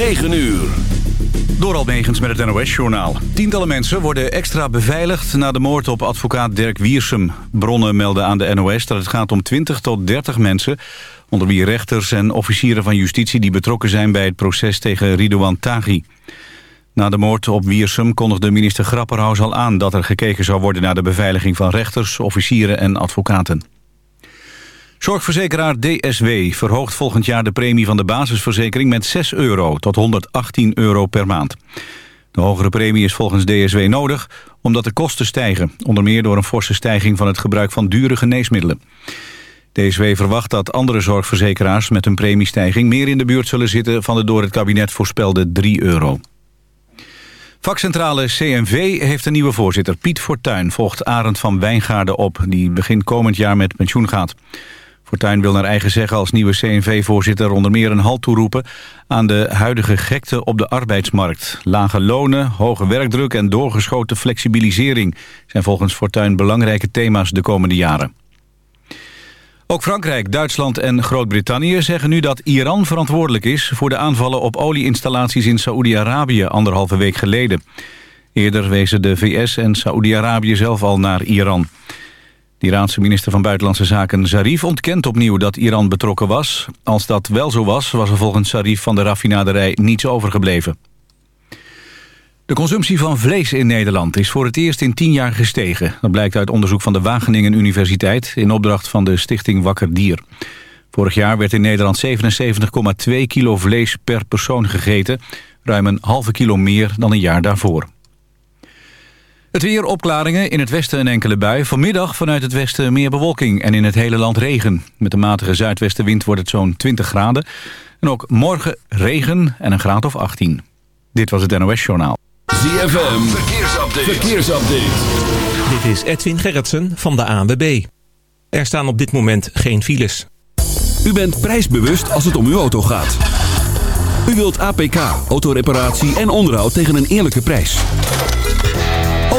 9 uur. Door Almegens met het NOS-journaal. Tientallen mensen worden extra beveiligd na de moord op advocaat Dirk Wiersum. Bronnen melden aan de NOS dat het gaat om 20 tot 30 mensen... onder wie rechters en officieren van justitie die betrokken zijn... bij het proces tegen Ridouan Taghi. Na de moord op Wiersum kondigde minister Grapperhaus al aan... dat er gekeken zou worden naar de beveiliging van rechters, officieren en advocaten. Zorgverzekeraar DSW verhoogt volgend jaar de premie van de basisverzekering met 6 euro tot 118 euro per maand. De hogere premie is volgens DSW nodig omdat de kosten stijgen. Onder meer door een forse stijging van het gebruik van dure geneesmiddelen. DSW verwacht dat andere zorgverzekeraars met een premiestijging meer in de buurt zullen zitten van de door het kabinet voorspelde 3 euro. Vakcentrale CNV heeft een nieuwe voorzitter. Piet Fortuyn volgt Arend van Wijngaarden op... die begin komend jaar met pensioen gaat. Fortuyn wil naar eigen zeggen als nieuwe CNV-voorzitter onder meer een halt toeroepen aan de huidige gekte op de arbeidsmarkt. Lage lonen, hoge werkdruk en doorgeschoten flexibilisering zijn volgens Fortuyn belangrijke thema's de komende jaren. Ook Frankrijk, Duitsland en Groot-Brittannië zeggen nu dat Iran verantwoordelijk is voor de aanvallen op olieinstallaties in Saoedi-Arabië anderhalve week geleden. Eerder wezen de VS en Saoedi-Arabië zelf al naar Iran. De Iraanse minister van Buitenlandse Zaken Zarif ontkent opnieuw dat Iran betrokken was. Als dat wel zo was, was er volgens Zarif van de raffinaderij niets overgebleven. De consumptie van vlees in Nederland is voor het eerst in tien jaar gestegen. Dat blijkt uit onderzoek van de Wageningen Universiteit... in opdracht van de stichting Wakker Dier. Vorig jaar werd in Nederland 77,2 kilo vlees per persoon gegeten. Ruim een halve kilo meer dan een jaar daarvoor. Het weer opklaringen, in het westen een enkele bui. Vanmiddag vanuit het westen meer bewolking en in het hele land regen. Met de matige zuidwestenwind wordt het zo'n 20 graden. En ook morgen regen en een graad of 18. Dit was het NOS Journaal. ZFM, verkeersupdate. verkeersupdate. Dit is Edwin Gerritsen van de ANWB. Er staan op dit moment geen files. U bent prijsbewust als het om uw auto gaat. U wilt APK, autoreparatie en onderhoud tegen een eerlijke prijs.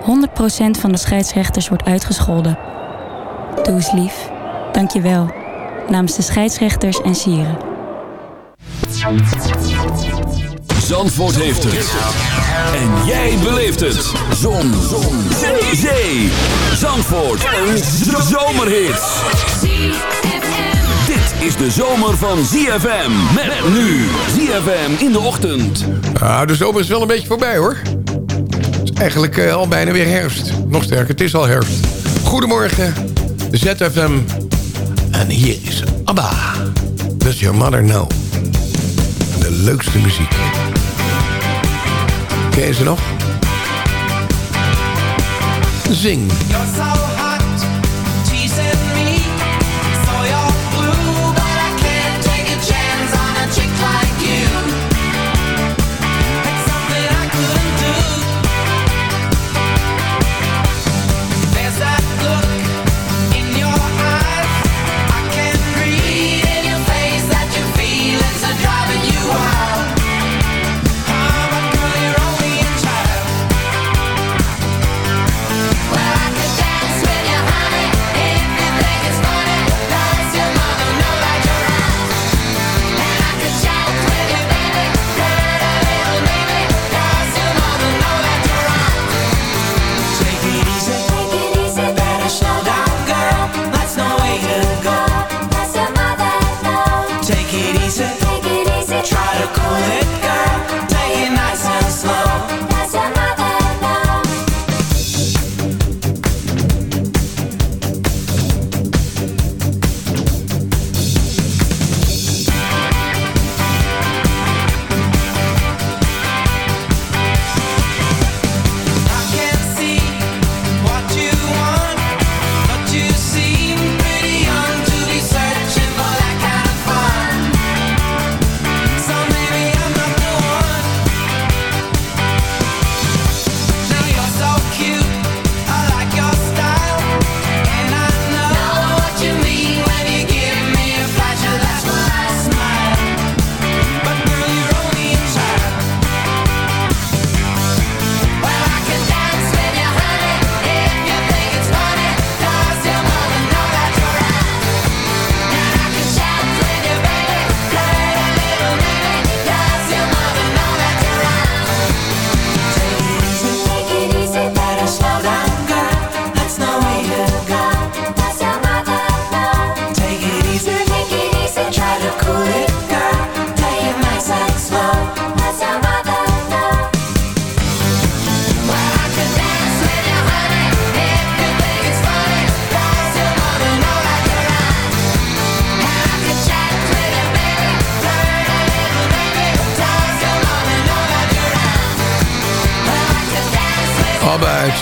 100% van de scheidsrechters wordt uitgescholden. Doe eens lief. Dank je wel. Namens de scheidsrechters en sieren. Zandvoort heeft het. En jij beleeft het. Zon. Zon. Zee. Zandvoort. Een zomerhit. Dit is de zomer van ZFM. Met nu. ZFM in de ochtend. Ah, de zomer is wel een beetje voorbij hoor. Het is eigenlijk eh, al bijna weer herfst. Nog sterker, het is al herfst. Goedemorgen, ZFM. En hier is ABBA. Does your mother know? De leukste muziek. Ken je ze nog? Zing.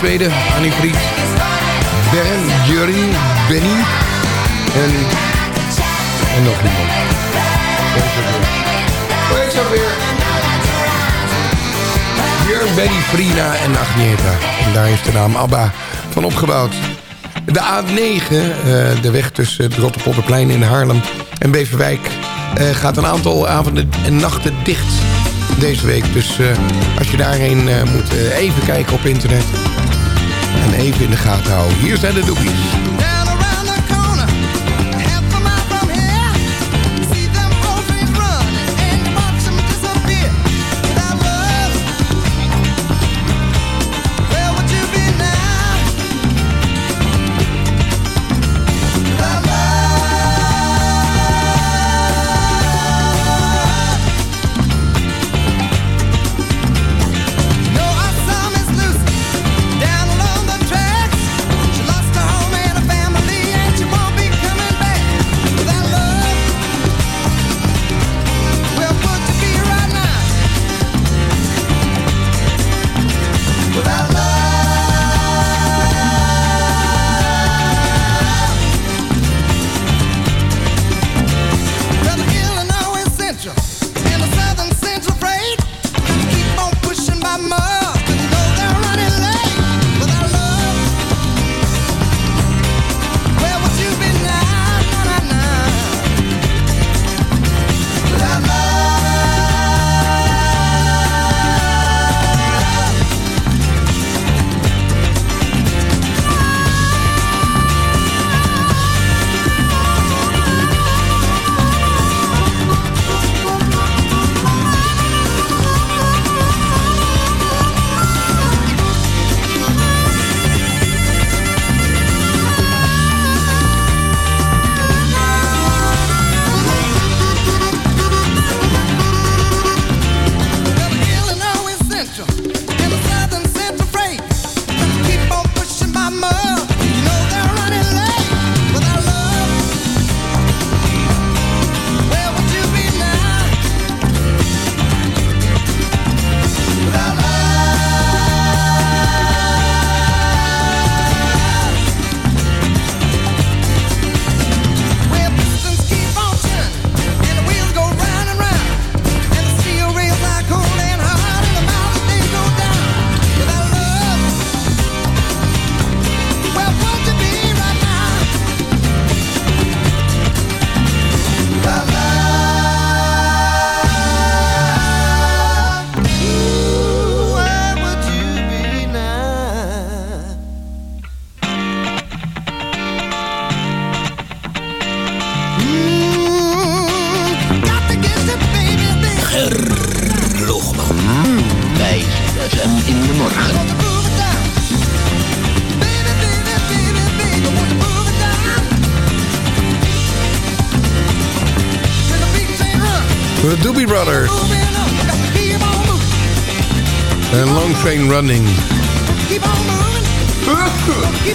Zweden. Annie Fried, Ben, Jury, Benny en, en nog iemand. Hoe ze weer? Björn, Benny, Frina en Agneta. En daar is de naam ABBA van opgebouwd. De A9, uh, de weg tussen het Rotterpolderplein in Haarlem en Beverwijk... Uh, gaat een aantal avonden en nachten dicht deze week. Dus uh, als je daarheen moet, even kijken op internet. En even in de gaten houden. Hier zijn de doekies. Running.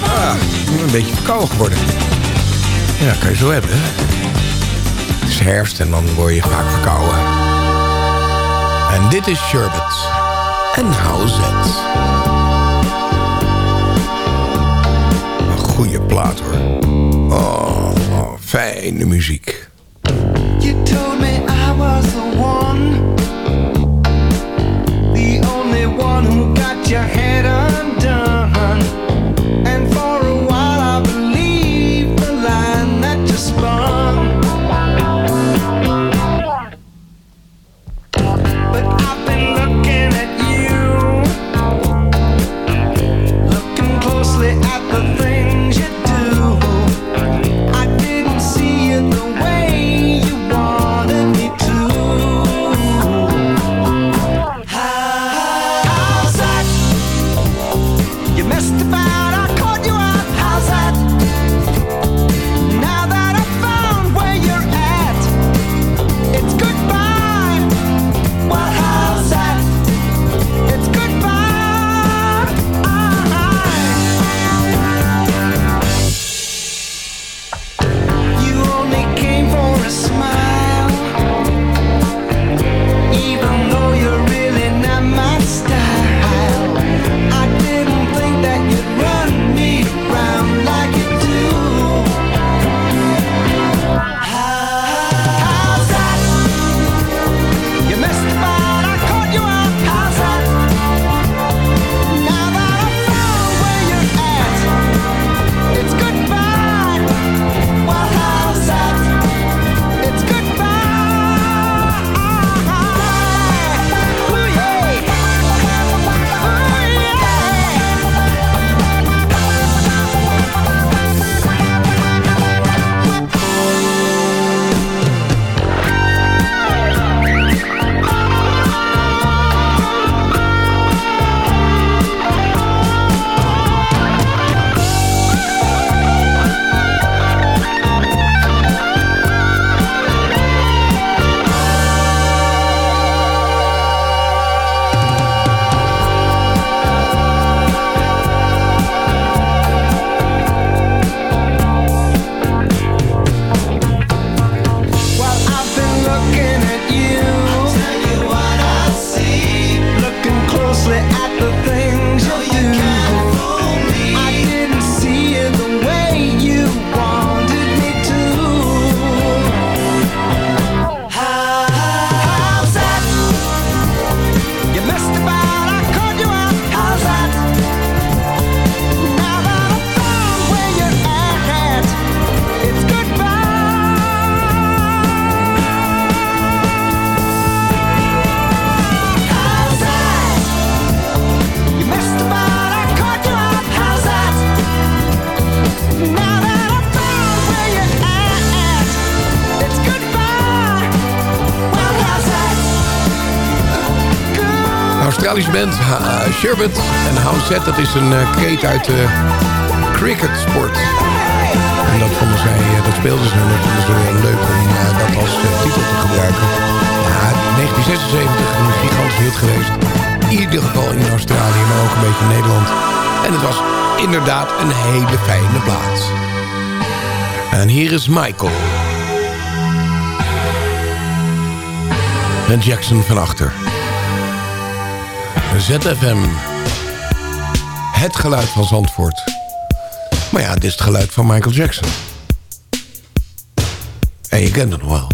Ah, een beetje verkouden geworden. Ja, kan je zo hebben. Het is herfst en dan word je vaak verkouden. En dit is Sherbet. En How's It? Een goede plaat hoor. Oh, oh fijne muziek. You told me I was the one one who your head undone. Australische band, uh, Sherbet en House Dat is een uh, kreet uit de cricketsport. En dat vonden zij, uh, dat speelden ze dat vonden ze leuk om dat als titel te gebruiken. Ja, 1976 een gigantische hit geweest. In ieder geval in Australië, maar ook een beetje in Nederland. En het was inderdaad een hele fijne plaats. En hier is Michael. En Jackson van achter. ZFM. Het geluid van Zandvoort. Maar ja, dit is het geluid van Michael Jackson. En je kent het wel.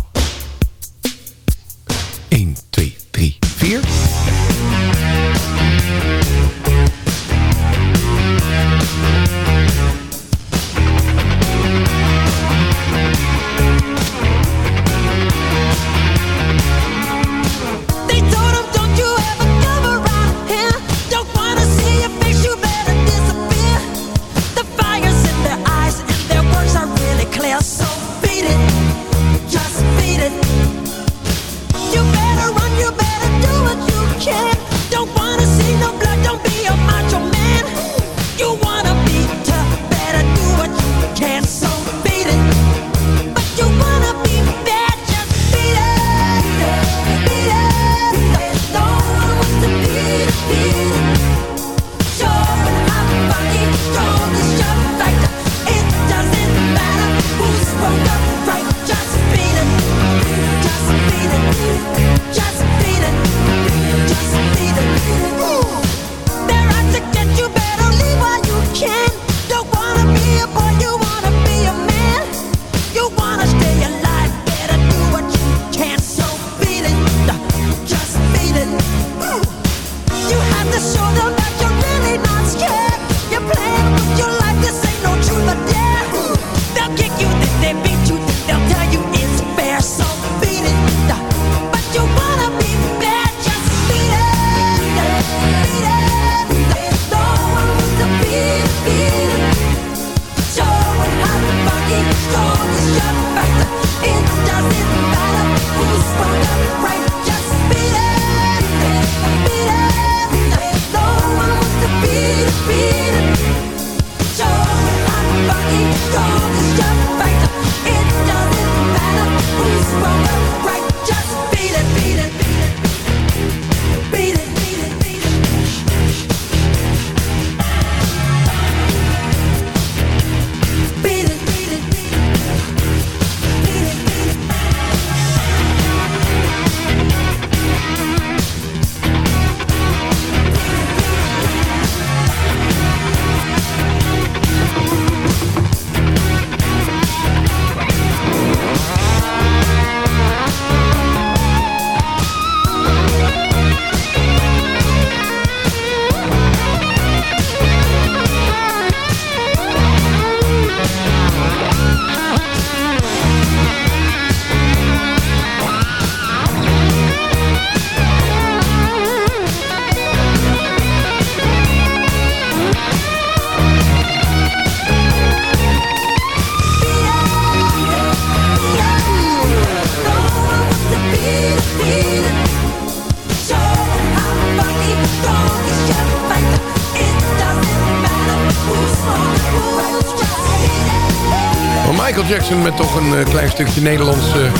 Jackson met toch een uh, klein stukje Nederlandse uh,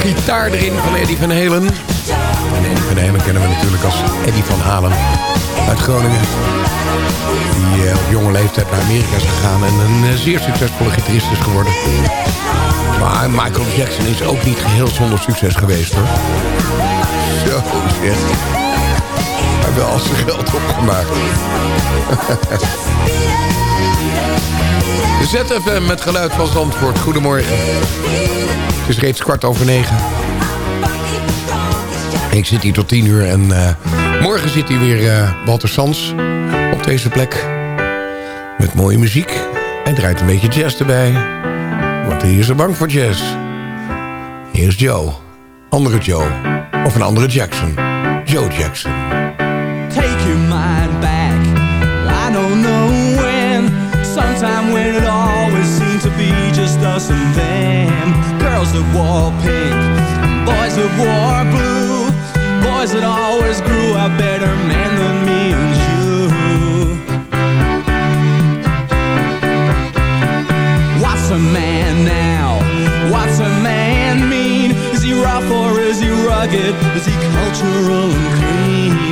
gitaar erin van Eddie van Halen. En Eddie van Halen kennen we natuurlijk als Eddie van Halen uit Groningen. Die uh, op jonge leeftijd naar Amerika is gegaan en een zeer succesvolle gitarist is geworden. Maar Michael Jackson is ook niet geheel zonder succes geweest hoor. Zo zeg. Hij wel al zijn geld opgemaakt. ZFM met geluid van Zandvoort. Goedemorgen. Het is reeds kwart over negen. Ik zit hier tot tien uur en uh, morgen zit hier weer uh, Walter Sans op deze plek. Met mooie muziek. En draait een beetje jazz erbij. Want hier is er bang voor jazz. Hier is Joe. Andere Joe. Of een andere Jackson. Joe Jackson. Your mind back. I don't know when. Sometime when it always seemed to be just us and them. Girls that wore pink. Boys that wore blue. Boys that always grew up better men than me and you. What's a man now? What's a man mean? Is he rough or is he rugged? Is he cultural and clean?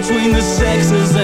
between the sexes,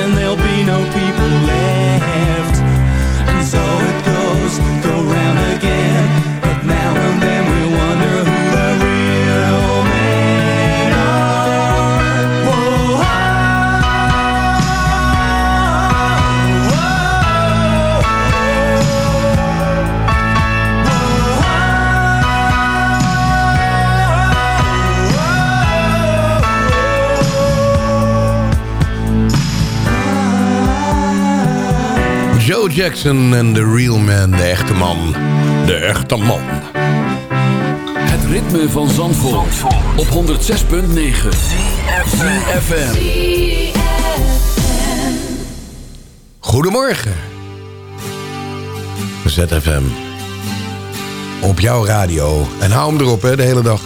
Jackson en The Real Man, de echte man. De echte man. Het ritme van Zandvoort, op 106.9 FM. Goedemorgen. ZFM. Op jouw radio. En hou hem erop, hè, de hele dag.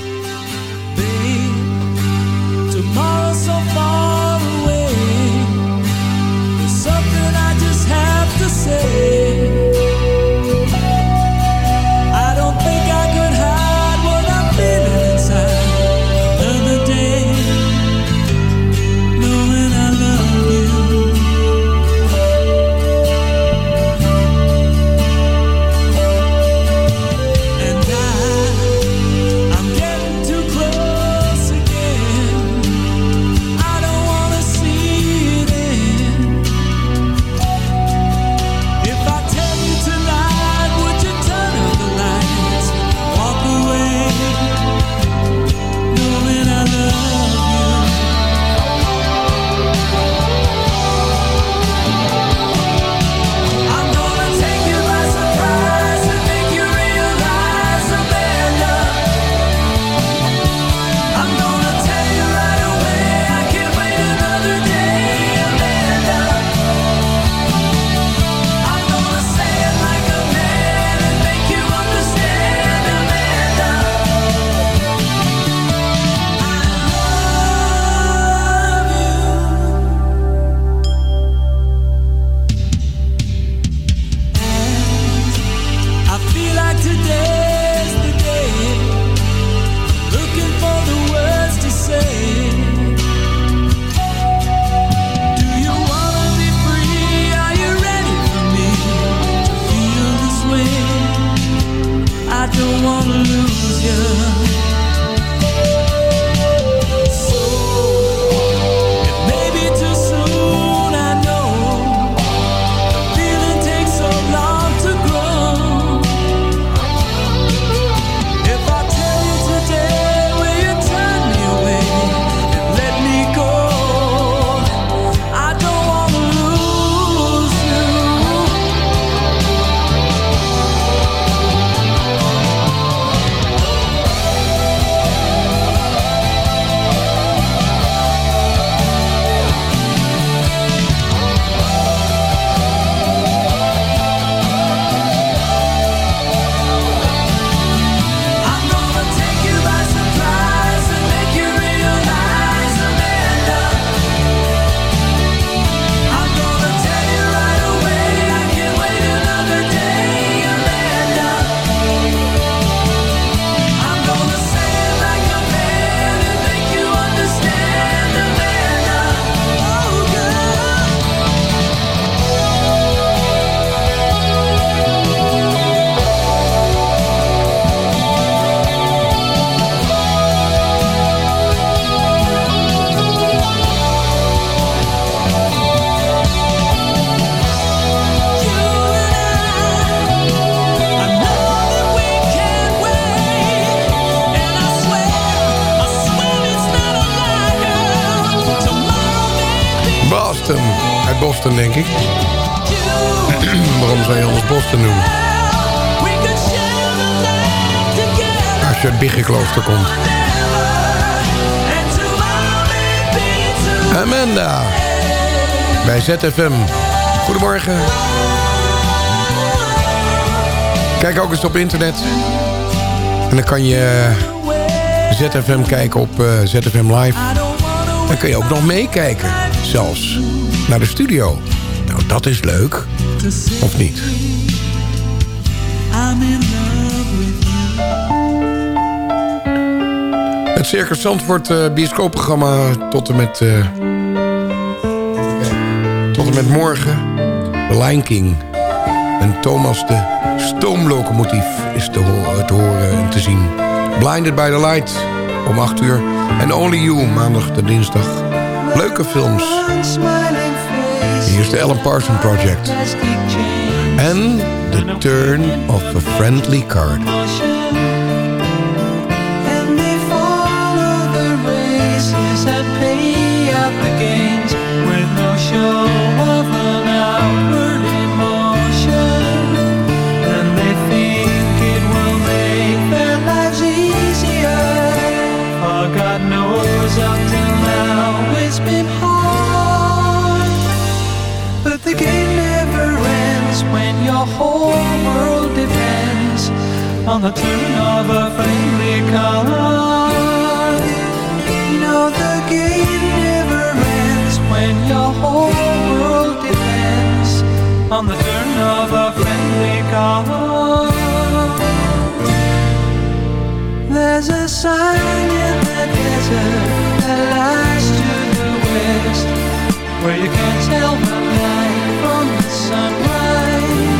ZFM. Goedemorgen. Kijk ook eens op internet. En dan kan je ZFM kijken op eh, ZFM Live. Dan kun je ook nog meekijken. Zelfs naar de studio. Nou, dat is leuk. Of niet? Het Circus Zandvoort uh, bioscoopprogramma tot en met... eh, tot en met morgen. The Lion King. En Thomas de stoomlocomotief is te, te horen en te zien. Blinded by the Light om 8 uur. En Only You maandag en dinsdag. Leuke films. Hier is de Alan Parsons Project. En The Turn of a Friendly Card. On the turn of a friendly card. No, the game never ends when your whole world depends on the turn of a friendly card. There's a sign in the desert that lies to the west, where you can't tell the night from the sunrise.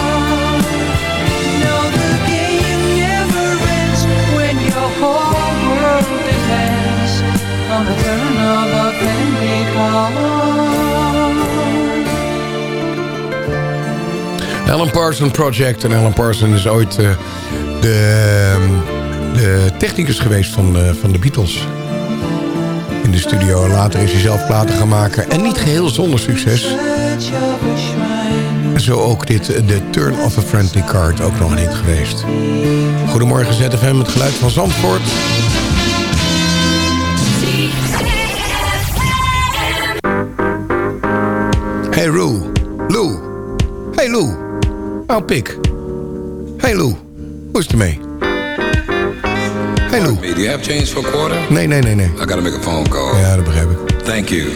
Alan Parsons Project. En Alan Parsons is ooit eh, de, ehm, de technicus geweest van, eh, van de Beatles. In de studio. Later is hij zelf platen gaan maken. En niet geheel zonder succes. Zo ook dit, de Turn of a Friendly Card, ook nog een hit geweest. Goedemorgen ZFM, het geluid van Zandvoort. Hey Lou, Lou. Hey Lou. Oh, pik. Hey Lou, hoe is het ermee? Hey Lou. Do you have change for a quarter? Nee, nee, nee, nee. I gotta make a phone call. Ja, dat begrijp ik. Thank you.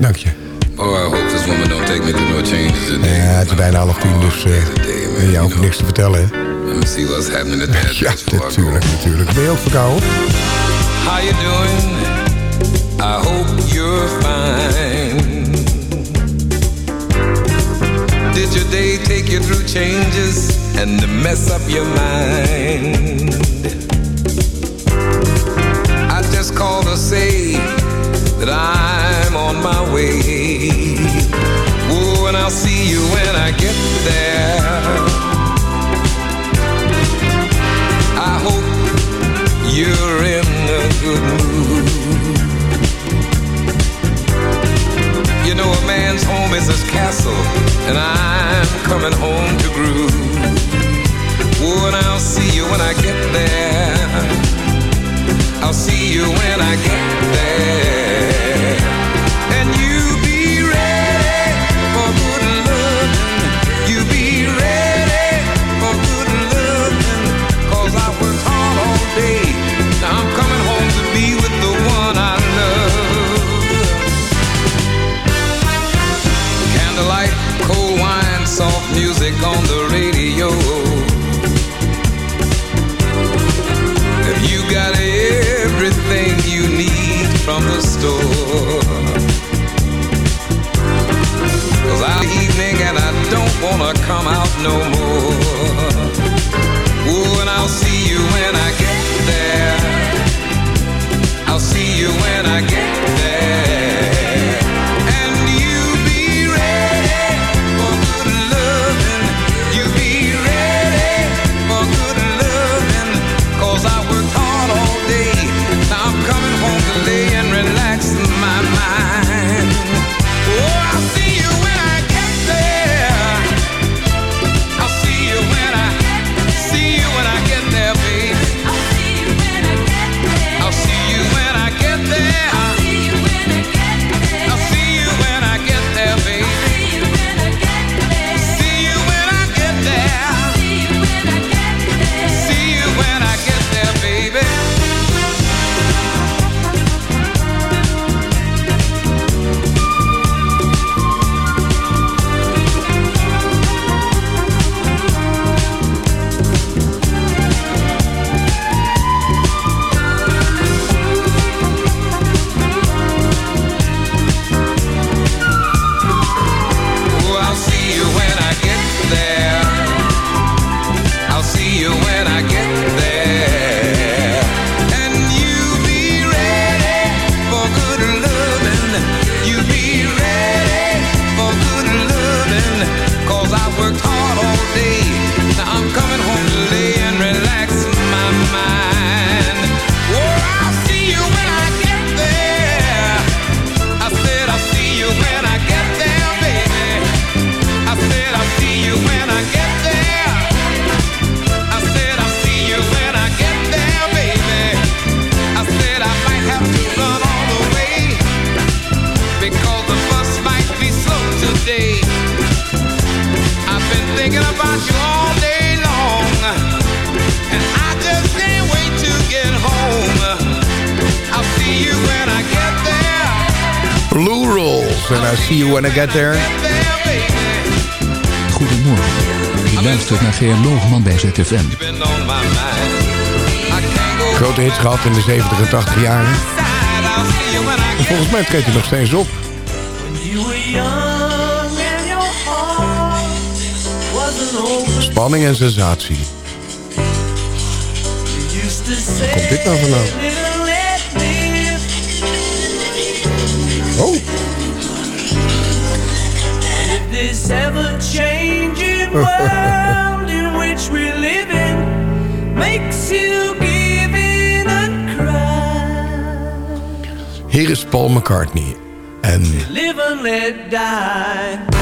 Dank je. Oh, I hope this woman don't take me through no changes today. Ja, het is bijna half tien, dus uh, jou hoeft niks te vertellen, hè? Let me see what's happening at the Ja, natuurlijk, natuurlijk. Ben je ook verkouden? How you doing? I hope you're fine. Did your day take you through changes and mess up your mind? I just called to say that I'm on my way. Oh, and I'll see you when I get there. I hope you're in a good mood. You know, a man's home is his castle, and I'm coming home to groove. Oh, and I'll see you when I get there. I'll see you when I get there. And you see you when I get there. Goedemorgen. Je luistert naar Geer Loogman bij ZFM. Grote hits gehad in de 70 en 80 jaren. En volgens mij treedt hij nog steeds op. Spanning en sensatie. Waar komt dit nou vandaan? Oh, This ever-changing world in which we live in makes you give in and cry. hier is Paul McCartney. En Live and let die.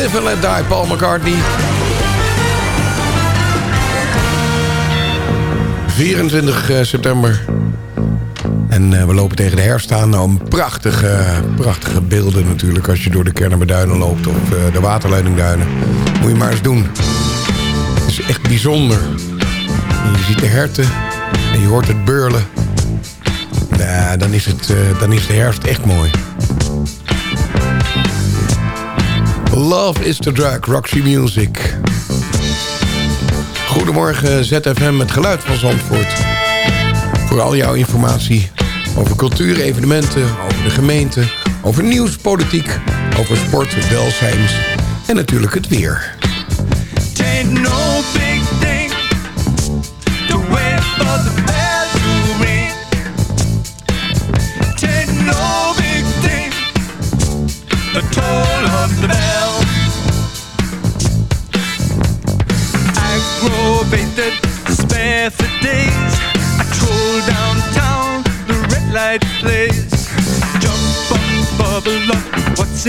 Live and Let Die, Paul McCartney. 24 eh, september. En eh, we lopen tegen de herfst aan. Nou, prachtige, prachtige beelden natuurlijk... als je door de Kennemerduinen loopt of eh, de waterleidingduinen. Moet je maar eens doen. Het is echt bijzonder. Je ziet de herten en je hoort het beurlen. Ja, dan is, het, dan is de herfst echt mooi. Love is the drug, Roxy Music. Goedemorgen ZFM, het geluid van Zandvoort. Voor al jouw informatie over cultuur, evenementen, over de gemeente... over nieuws, politiek, over sport, welzijn en natuurlijk het weer.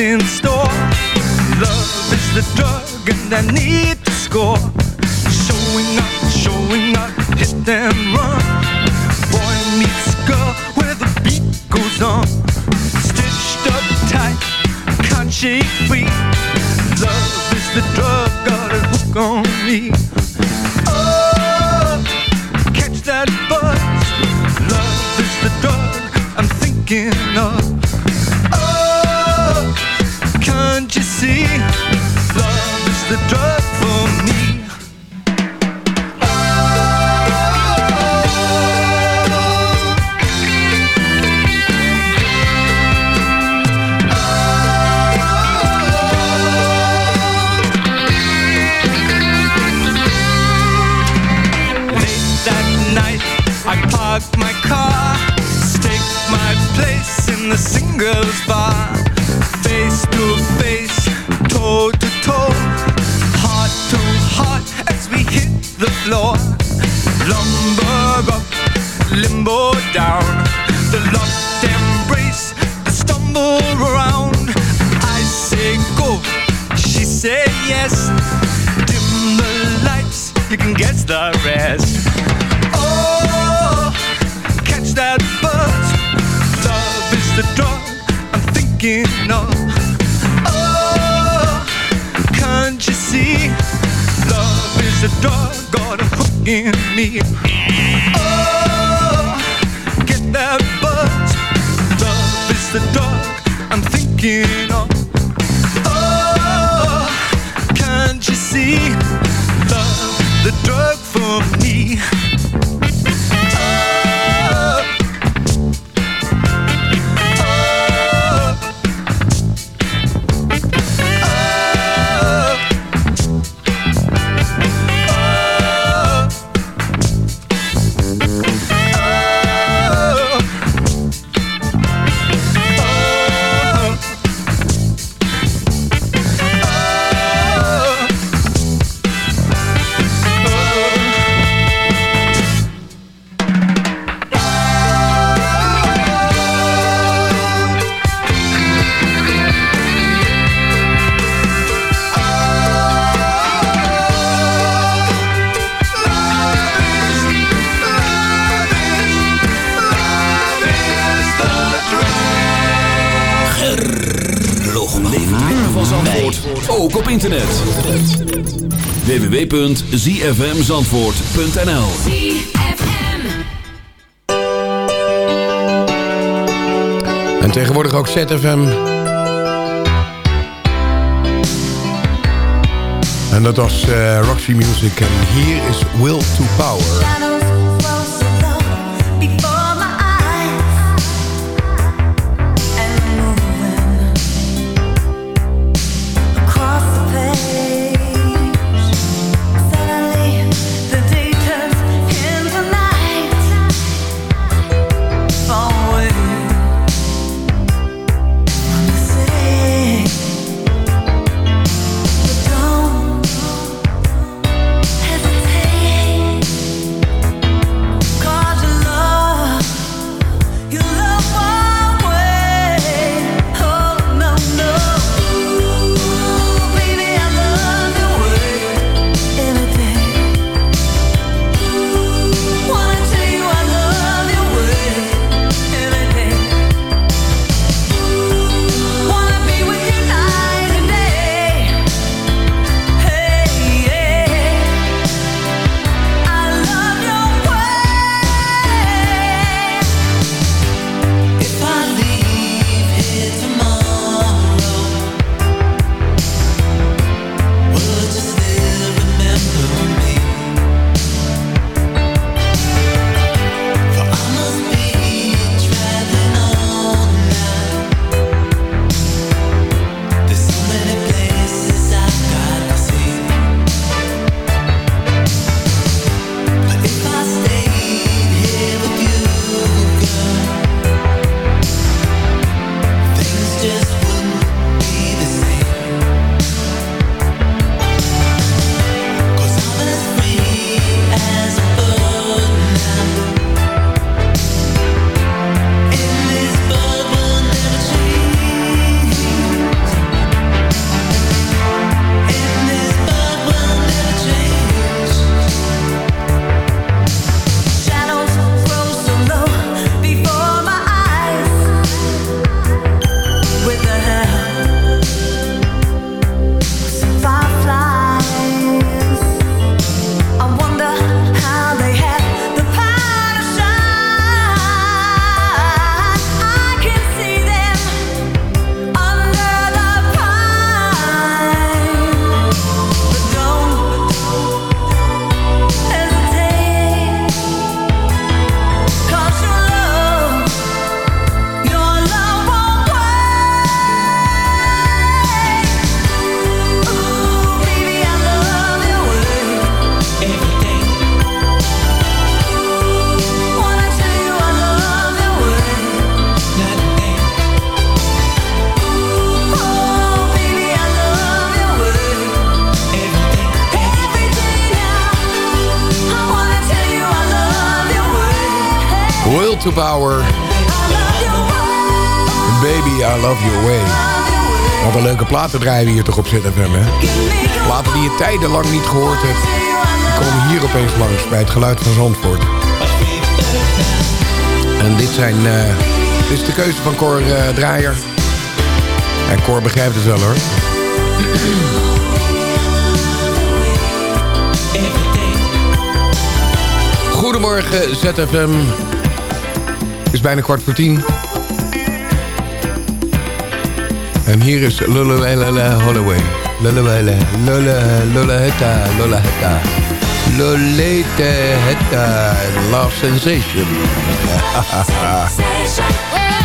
In store? Love is the drug and I need internet. www.zfmzandvoort.nl En tegenwoordig ook ZFM. En dat was uh, Roxy Music. En hier is Will to Power. To Power. Baby, I love your way. Wat een leuke platen draaien we hier toch op ZFM, hè? Platen die je tijdenlang niet gehoord hebt. Die komen hier opeens langs bij het geluid van Zandvoort. En dit zijn... eh, dit is de keuze van Cor eh, Draaier. En Cor begrijpt het wel, hoor. Goedemorgen, ZFM. Het is bijna kwart voor tien. En hier is Lulawela Holloway. Lulawela, Lula, Lula Hetta, Lula Hetta. Lolete Hetta, Love Sensation.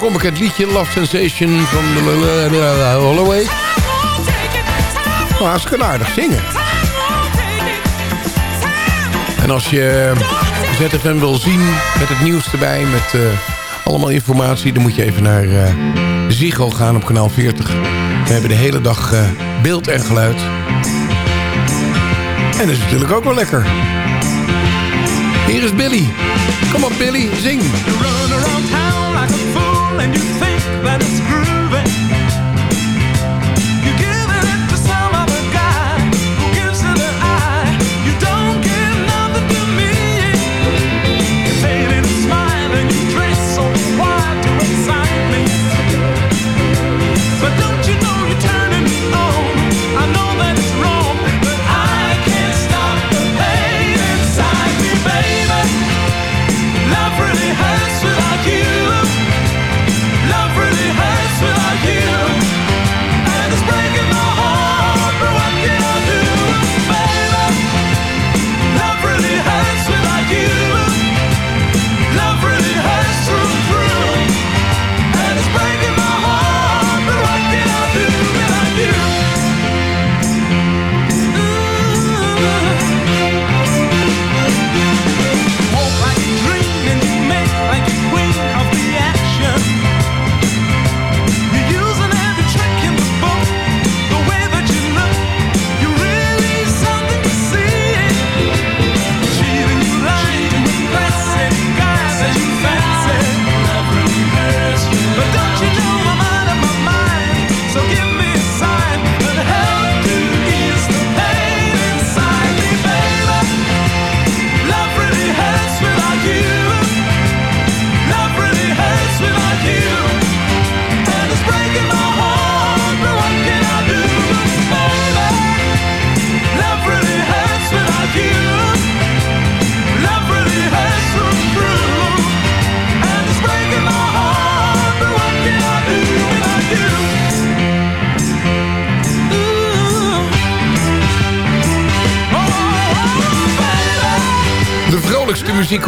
om ik het liedje. Love Sensation van de eh, eh, Holloway. Maar ze kunnen aardig zingen. En als je eh, ZFM wil zien met het nieuws erbij... met allemaal informatie, dan moet je even naar uh, Ziggo gaan op kanaal 40. We hebben de hele dag beeld en geluid. En dat is natuurlijk ook wel lekker. Hier is Billy. Kom op, Billy, zing. and you think that it's groovy.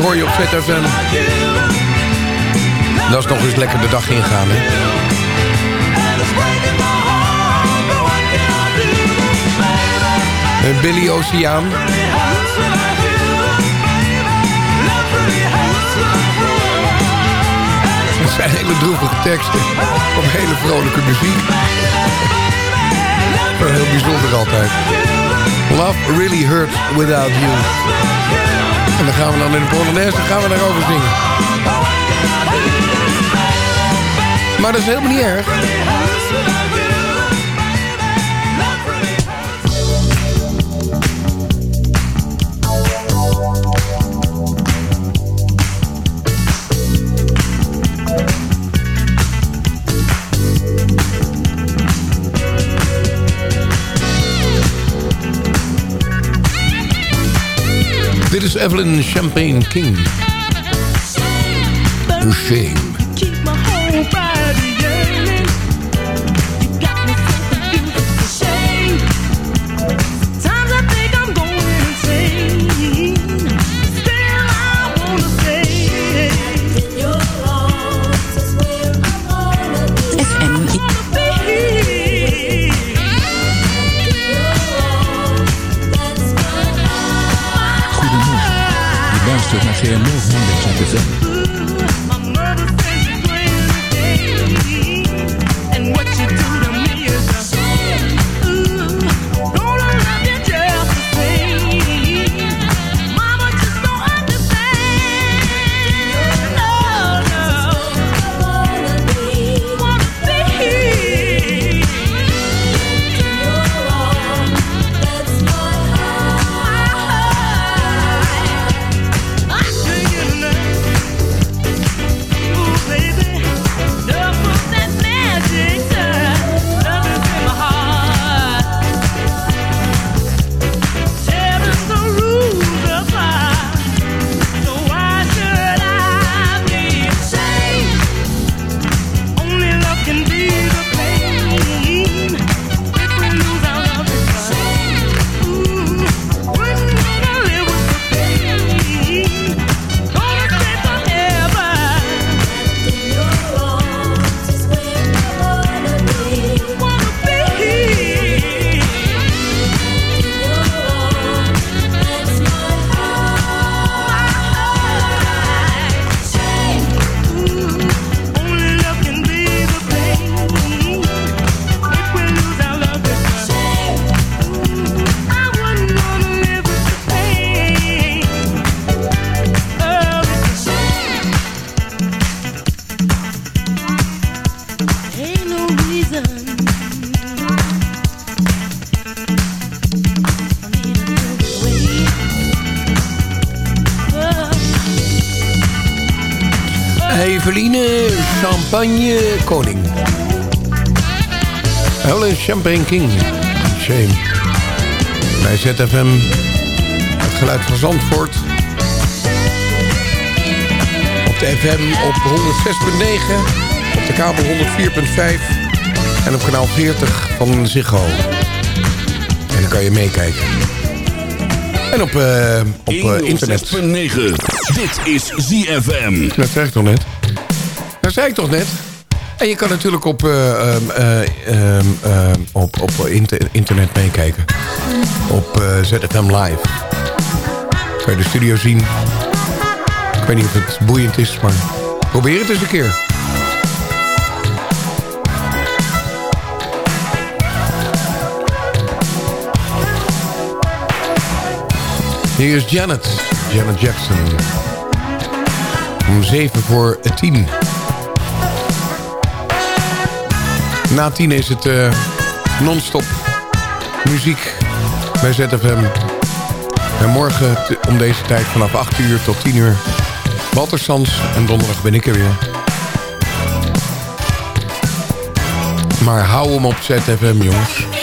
Voor je op ZFM. Dat is nog eens lekker de dag ingaan, hè? En Billy Oceaan. Het zijn hele droevige teksten. Op hele vrolijke muziek. Maar heel bijzonder altijd. Love really hurts without you. En dan gaan we dan in de Polonaise, dan gaan we daarover zingen. Maar dat is helemaal niet erg. dit is Evelyn Champagne King. Shame. Champagne Koning. Helen Champagne King. Shame. Bij ZFM. Het geluid van Zandvoort. Op de FM op 106.9. Op de kabel 104.5. En op kanaal 40 van Ziggo. En dan kan je meekijken. En op, eh, op eh, internet. 106.9. Dit is ZFM. Dat zei ik toch net? Dat zei ik toch net? En je kan natuurlijk op, eh, ehm, eh, ehm, ehm, op, op inter- internet meekijken. Op eh, ZFM Live. Kan je de studio zien. Ik weet niet of het boeiend is, maar probeer het eens een keer. Hier is Janet. Janet Jackson. Om 7 voor 10. Na 10 is het eh, non-stop muziek bij ZFM. En morgen om deze tijd vanaf 8 uur tot 10 uur. Walter en donderdag ben ik er weer. Maar hou hem op ZFM, jongens.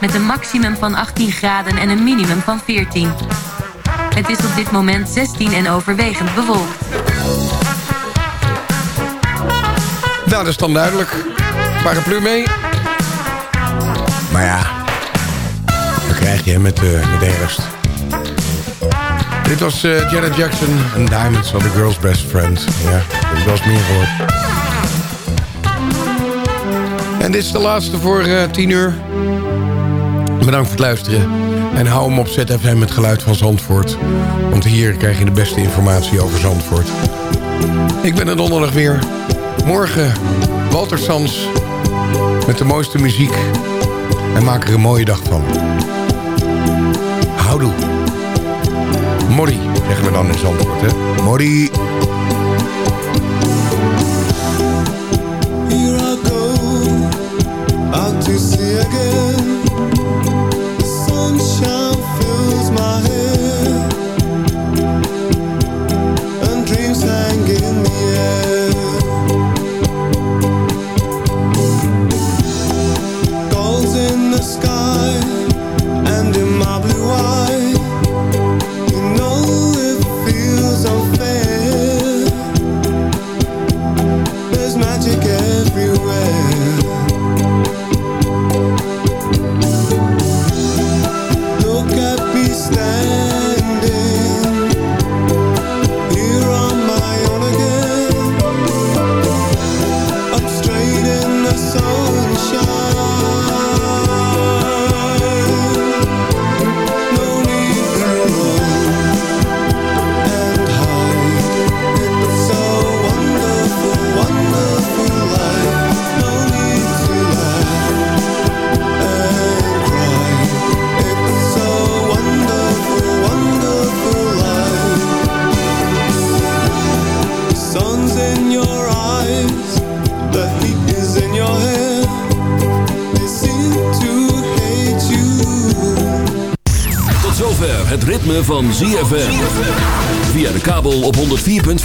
Met een maximum van 18 graden en een minimum van 14. Het is op dit moment 16 en overwegend bewolkt. Nou, dat is dan duidelijk. Paraplu mee. Maar ja, dat krijg je hè, met, de met de herfst. Dit was eh, Janet Jackson en Diamonds are the Girl's Best Friend. Ja, heb ik wel eens meer gehoord. En dit is de laatste voor eh 10 uur. Bedankt voor het luisteren. En hou hem op ZFM met geluid van Zandvoort. Want hier krijg je de beste informatie over Zandvoort. Ik ben er donderdag weer. Morgen Walter Sans met de mooiste muziek. En maak er een mooie dag van. Houdoe. Morrie, zeggen we dan in Zandvoort, hè? Morrie.